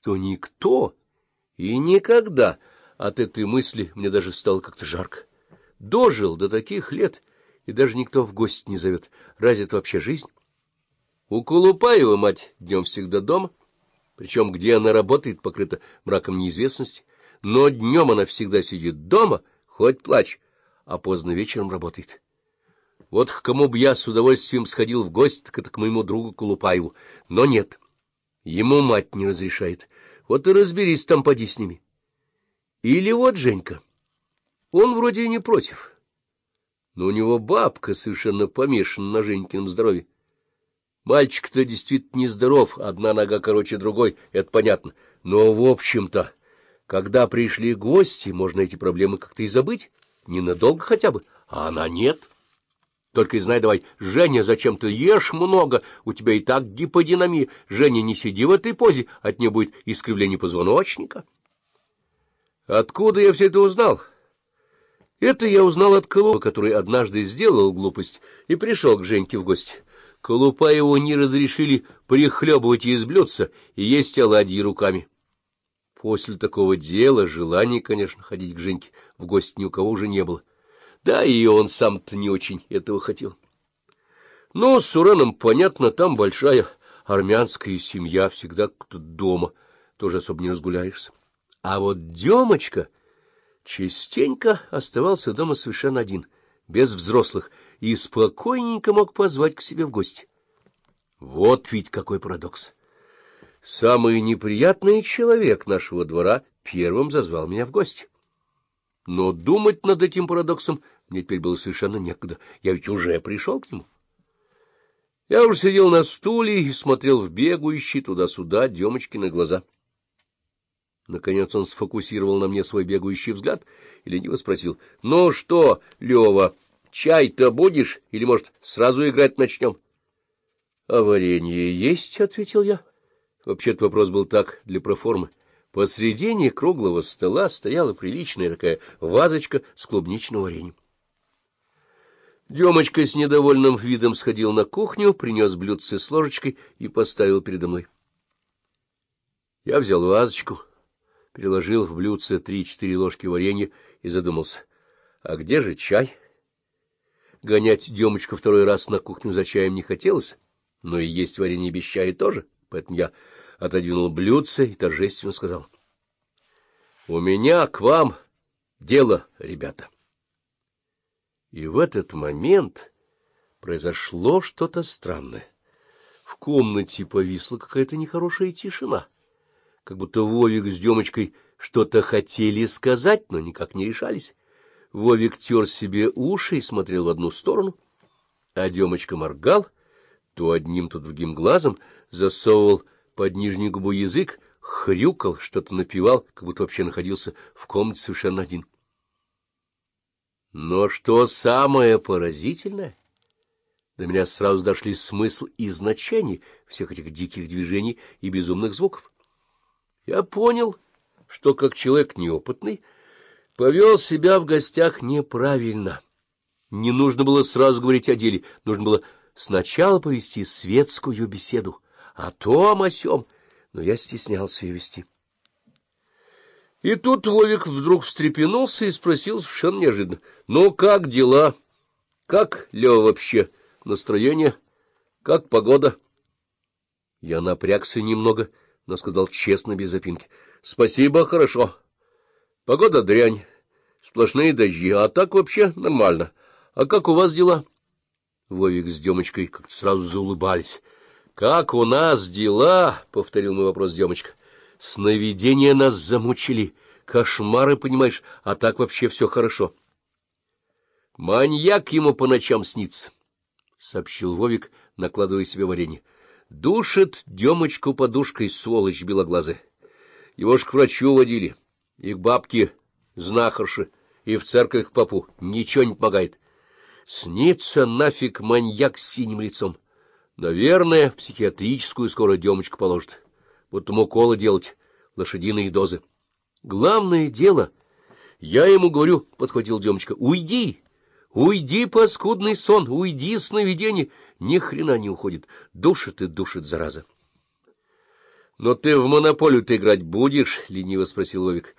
что никто и никогда от этой мысли мне даже стало как-то жарко. Дожил до таких лет, и даже никто в гости не зовет. Разве это вообще жизнь? У Колупаева мать днем всегда дома, причем где она работает, покрыта мраком неизвестности, но днем она всегда сидит дома, хоть плачь, а поздно вечером работает. Вот к кому бы я с удовольствием сходил в гости, так это к моему другу Колупаеву, но нет. Ему мать не разрешает. Вот и разберись там, поди с ними. Или вот Женька. Он вроде и не против. Но у него бабка совершенно помешана на Женькином здоровье. Мальчик-то действительно нездоров, одна нога короче другой, это понятно. Но, в общем-то, когда пришли гости, можно эти проблемы как-то и забыть, ненадолго хотя бы, а она нет. Только и знай давай, Женя, зачем ты ешь много? У тебя и так гиподинамия. Женя, не сиди в этой позе, от нее будет искривление позвоночника. Откуда я все это узнал? Это я узнал от Колупа, который однажды сделал глупость и пришел к Женьке в гости. Колупа его не разрешили прихлебывать из блюдца и есть оладьи руками. После такого дела желания, конечно, ходить к Женьке в гости ни у кого уже не было. Да и он сам-то не очень этого хотел. Но с Ураном, понятно, там большая армянская семья, всегда кто-то дома, тоже особо не разгуляешься. А вот Демочка частенько оставался дома совершенно один, без взрослых, и спокойненько мог позвать к себе в гости. Вот ведь какой парадокс! Самый неприятный человек нашего двора первым зазвал меня в гости. Но думать над этим парадоксом мне теперь было совершенно некогда. Я ведь уже пришел к нему. Я уже сидел на стуле и смотрел в бегающие туда-сюда Демочкины глаза. Наконец он сфокусировал на мне свой бегающий взгляд и лениво спросил. — Ну что, Лева, чай-то будешь? Или, может, сразу играть начнем? — А варенье есть? — ответил я. Вообще-то вопрос был так, для проформы. Посредине круглого стола стояла приличная такая вазочка с клубничным вареньем. Демочка с недовольным видом сходил на кухню, принес блюдце с ложечкой и поставил передо мной. Я взял вазочку, переложил в блюдце три-четыре ложки варенья и задумался, а где же чай? Гонять Демочку второй раз на кухню за чаем не хотелось, но и есть варенье без чая тоже, поэтому я отодвинул блюдце и торжественно сказал. — У меня к вам дело, ребята. И в этот момент произошло что-то странное. В комнате повисла какая-то нехорошая тишина, как будто Вовик с Демочкой что-то хотели сказать, но никак не решались. Вовик тер себе уши и смотрел в одну сторону, а Демочка моргал, то одним, то другим глазом засовывал под нижнюю губу язык, хрюкал, что-то напевал, как будто вообще находился в комнате совершенно один. Но что самое поразительное, до меня сразу дошли смысл и значение всех этих диких движений и безумных звуков. Я понял, что как человек неопытный повел себя в гостях неправильно. Не нужно было сразу говорить о деле, нужно было сначала повести светскую беседу о том, о сём, но я стеснялся ее вести. И тут Вовик вдруг встрепенулся и спросил совершенно неожиданно. — Ну, как дела? Как, Лева, вообще настроение? Как погода? Я напрягся немного, но сказал честно, без запинки. — Спасибо, хорошо. Погода дрянь, сплошные дожди, а так вообще нормально. А как у вас дела? Вовик с Демочкой как-то сразу заулыбались. Как у нас дела? — повторил мой вопрос Демочка. — Сновидения нас замучили. Кошмары, понимаешь, а так вообще все хорошо. — Маньяк ему по ночам снится, — сообщил Вовик, накладывая себе варенье. — Душит Демочку подушкой, сволочь белоглазая. Его ж к врачу водили, и к бабке знахарши, и в церковь к попу. Ничего не помогает. Снится нафиг маньяк с синим лицом. Наверное, в психиатрическую скоро Демочку положат. Будто уколы делать, лошадиные дозы. Главное дело, я ему говорю, — подхватил Демочка, — уйди, уйди, паскудный сон, уйди, сновидение. Ни хрена не уходит, душит и душит, зараза. Но ты в монополию ты играть будешь? — лениво спросил Вовик.